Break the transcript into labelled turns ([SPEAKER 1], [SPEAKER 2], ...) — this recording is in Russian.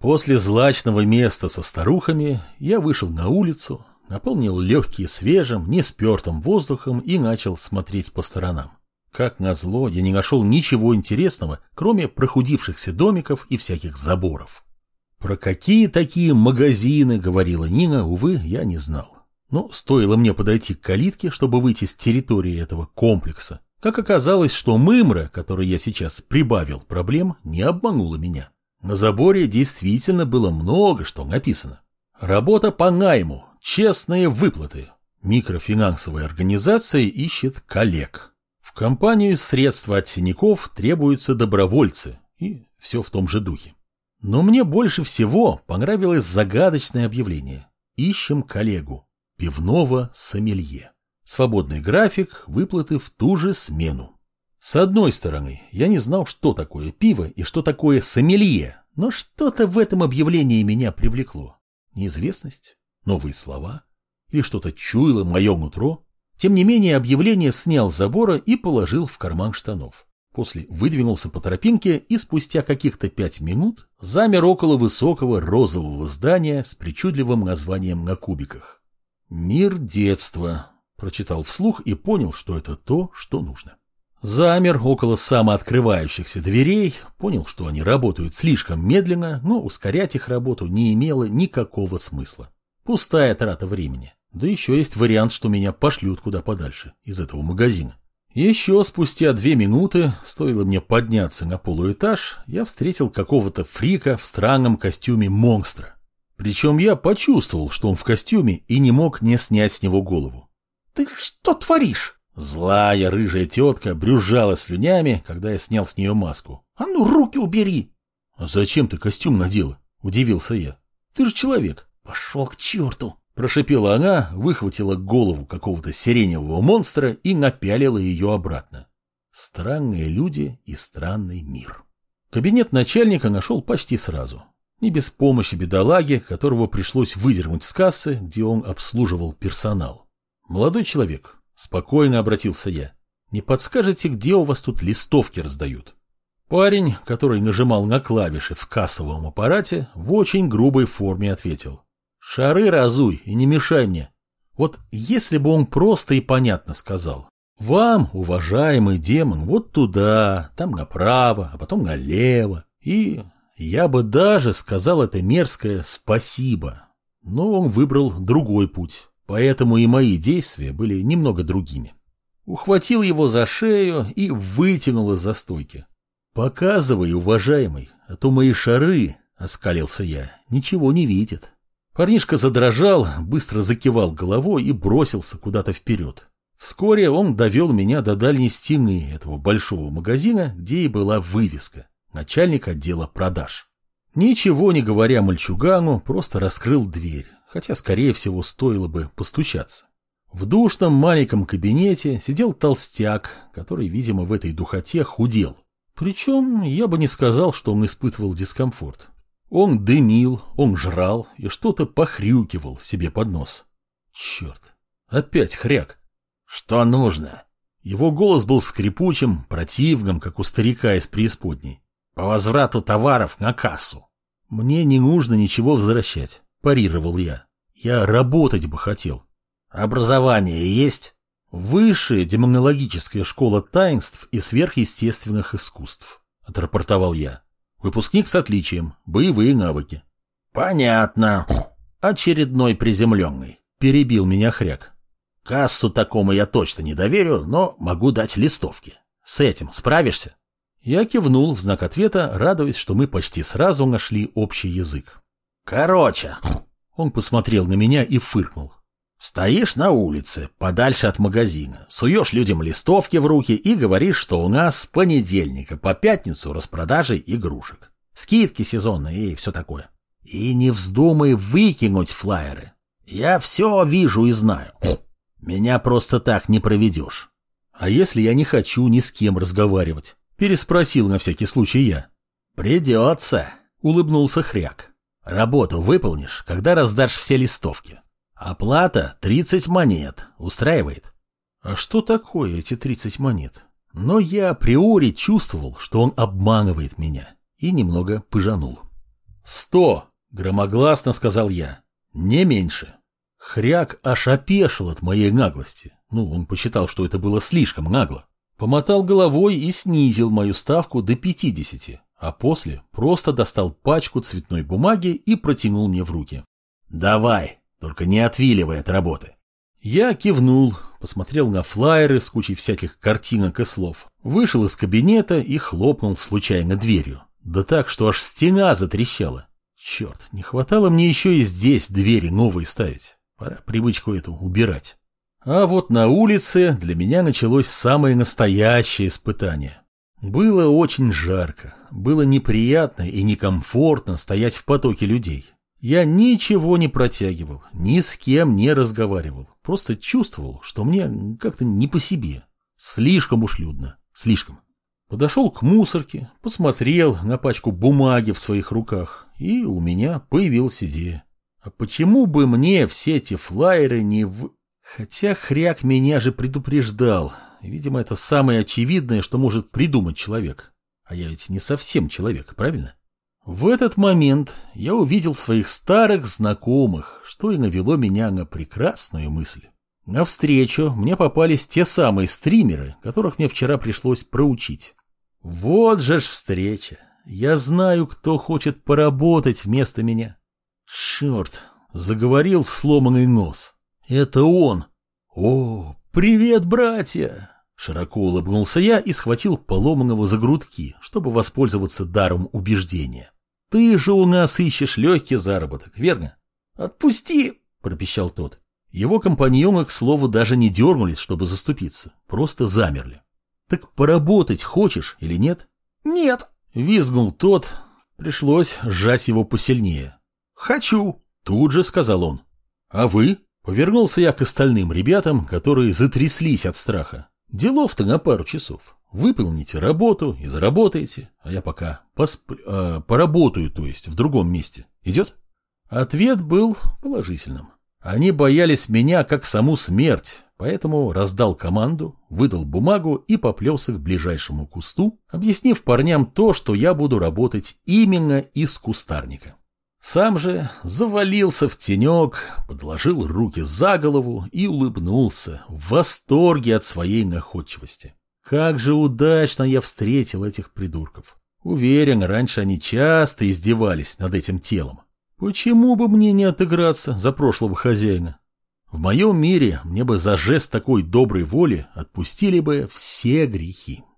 [SPEAKER 1] После злачного места со старухами я вышел на улицу, наполнил легкие свежим, неспертым воздухом и начал смотреть по сторонам. Как назло, я не нашел ничего интересного, кроме прохудившихся домиков и всяких заборов. Про какие такие магазины, говорила Нина, увы, я не знал. Но стоило мне подойти к калитке, чтобы выйти с территории этого комплекса, как оказалось, что мымра, которой я сейчас прибавил проблем, не обманула меня. На заборе действительно было много что написано. Работа по найму, честные выплаты. Микрофинансовая организация ищет коллег. В компанию средства от синяков требуются добровольцы. И все в том же духе. Но мне больше всего понравилось загадочное объявление. Ищем коллегу. Пивного сомелье. Свободный график, выплаты в ту же смену. С одной стороны, я не знал, что такое пиво и что такое сомелье, но что-то в этом объявлении меня привлекло. Неизвестность, новые слова или что-то чуяло мое нутро. Тем не менее, объявление снял с забора и положил в карман штанов. После выдвинулся по тропинке и спустя каких-то пять минут замер около высокого розового здания с причудливым названием на кубиках. «Мир детства», — прочитал вслух и понял, что это то, что нужно. Замер около самооткрывающихся дверей, понял, что они работают слишком медленно, но ускорять их работу не имело никакого смысла. Пустая трата времени. Да еще есть вариант, что меня пошлют куда подальше из этого магазина. Еще спустя две минуты, стоило мне подняться на полуэтаж, я встретил какого-то фрика в странном костюме монстра. Причем я почувствовал, что он в костюме и не мог не снять с него голову.
[SPEAKER 2] «Ты что творишь?»
[SPEAKER 1] Злая рыжая тетка брюзжала слюнями, когда я снял с нее маску.
[SPEAKER 2] «А ну, руки убери!»
[SPEAKER 1] «А зачем ты костюм надела?» – удивился я. «Ты же человек».
[SPEAKER 2] «Пошел к черту!»
[SPEAKER 1] Прошипела она, выхватила голову какого-то сиреневого монстра и напялила ее обратно. Странные люди и странный мир. Кабинет начальника нашел почти сразу. Не без помощи бедолаги, которого пришлось выдернуть с кассы, где он обслуживал персонал. «Молодой человек», — спокойно обратился я, — «не подскажете, где у вас тут листовки раздают?» Парень, который нажимал на клавиши в кассовом аппарате, в очень грубой форме ответил. Шары разуй и не мешай мне. Вот если бы он просто и понятно сказал. Вам, уважаемый демон, вот туда, там направо, а потом налево. И я бы даже сказал это мерзкое «спасибо». Но он выбрал другой путь, поэтому и мои действия были немного другими. Ухватил его за шею и вытянул из застойки. «Показывай, уважаемый, а то мои шары, — оскалился я, — ничего не видят». Парнишка задрожал, быстро закивал головой и бросился куда-то вперед. Вскоре он довел меня до дальней стены этого большого магазина, где и была вывеска «Начальник отдела продаж». Ничего не говоря мальчугану, просто раскрыл дверь, хотя, скорее всего, стоило бы постучаться. В душном маленьком кабинете сидел толстяк, который, видимо, в этой духоте худел. Причем я бы не сказал, что он испытывал дискомфорт. Он дымил, он жрал и что-то похрюкивал себе под нос. Черт, опять хряк. Что нужно? Его голос был скрипучим, противным, как у старика из преисподней. По возврату товаров на кассу. Мне не нужно ничего возвращать, парировал я. Я работать бы хотел. Образование есть? Высшая демонологическая школа таинств и сверхъестественных искусств, отрапортовал я. Выпускник с отличием. Боевые навыки. Понятно. Очередной приземленный. Перебил меня хряк. Кассу такому я точно не доверю, но могу дать листовки. С этим справишься? Я кивнул в знак ответа, радуясь, что мы почти сразу нашли общий язык. Короче, он посмотрел на меня и фыркнул. Стоишь на улице, подальше от магазина, суешь людям листовки в руки и говоришь, что у нас с понедельника по пятницу распродажи игрушек. Скидки сезонные и все такое. И не вздумай выкинуть флаеры. Я все вижу и знаю. Меня просто так не проведешь. А если я не хочу ни с кем разговаривать? Переспросил на всякий случай я. Придется, улыбнулся Хряк. Работу выполнишь, когда раздашь все листовки. Оплата 30 монет. Устраивает? А что такое эти 30 монет? Но я априори чувствовал, что он обманывает меня, и немного пыжанул. Сто, громогласно сказал я. Не меньше. Хряк аж опешил от моей наглости. Ну, он посчитал, что это было слишком нагло. Помотал головой и снизил мою ставку до пятидесяти, а после просто достал пачку цветной бумаги и протянул мне в руки. «Давай, только не отвиливай от работы». Я кивнул, посмотрел на флаеры с кучей всяких картинок и слов, вышел из кабинета и хлопнул случайно дверью. Да так, что аж стена затрещала. Черт, не хватало мне еще и здесь двери новые ставить. Пора привычку эту убирать. А вот на улице для меня началось самое настоящее испытание. Было очень жарко, было неприятно и некомфортно стоять в потоке людей. Я ничего не протягивал, ни с кем не разговаривал, просто чувствовал, что мне как-то не по себе. Слишком уж людно, слишком. Подошел к мусорке, посмотрел на пачку бумаги в своих руках, и у меня появилась идея. А почему бы мне все эти флайеры не в... Хотя хряк меня же предупреждал. Видимо, это самое очевидное, что может придумать человек. А я ведь не совсем человек, правильно? В этот момент я увидел своих старых знакомых, что и навело меня на прекрасную мысль. На встречу мне попались те самые стримеры, которых мне вчера пришлось проучить. Вот же ж встреча. Я знаю, кто хочет поработать вместо меня. Черт, заговорил сломанный нос. Это он. О, привет, братья! Широко улыбнулся я и схватил поломанного за грудки, чтобы воспользоваться даром убеждения. Ты же у нас ищешь легкий заработок, верно? Отпусти, пропищал тот. Его компаньоны, к слову, даже не дернулись, чтобы заступиться, просто замерли. Так поработать хочешь или нет?
[SPEAKER 2] Нет,
[SPEAKER 1] визгнул тот. Пришлось сжать его посильнее.
[SPEAKER 2] Хочу,
[SPEAKER 1] тут же сказал он. А вы? Повернулся я к остальным ребятам, которые затряслись от страха. Делов-то на пару часов. Выполните работу и заработаете, а я пока посп... э, поработаю, то есть в другом месте. Идет? Ответ был положительным. Они боялись меня как саму смерть, поэтому раздал команду, выдал бумагу и поплелся к ближайшему кусту, объяснив парням то, что я буду работать именно из кустарника. Сам же завалился в тенек, подложил руки за голову и улыбнулся в восторге от своей находчивости. Как же удачно я встретил этих придурков. Уверен, раньше они часто издевались над этим телом. Почему бы мне не отыграться за прошлого хозяина? В моем мире мне бы за жест такой доброй воли отпустили бы все грехи.